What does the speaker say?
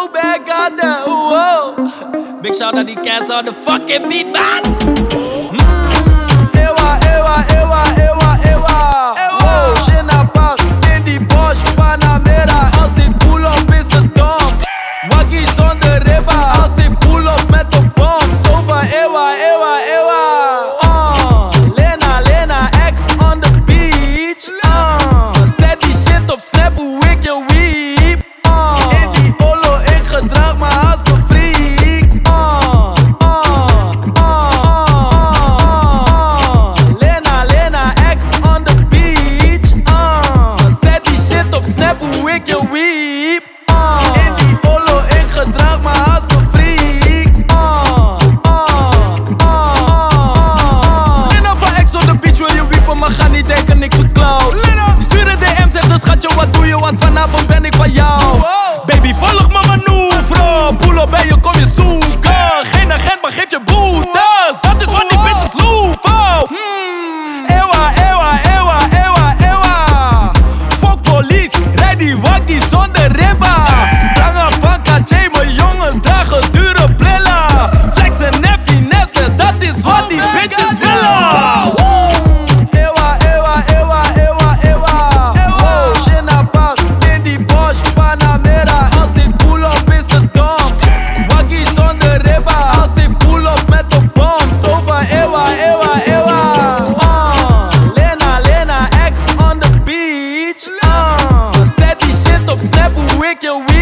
Oh my god. Big shout out to the cats on the fucking beat, man. Mm. Op hoe ik je weep. Uh, in die olo, ik gedraag me als een freak. Lena van X on the beach, wil je wiepen, maar ga niet denken, niks verklauwd. Stuur een DM, zeg de schatje, wat doe je, want vanavond ben ik van jou. Baby, volg me manoeuvre. Poelo bij je, kom je zoeken. Geen agent, maar geef je boetes. Die waggie zonder ribba. Lange van KJ, mijn jongens dragen dure brillen. Flexen en finesse, dat is wat die bitches willen. Snap, hoe ik je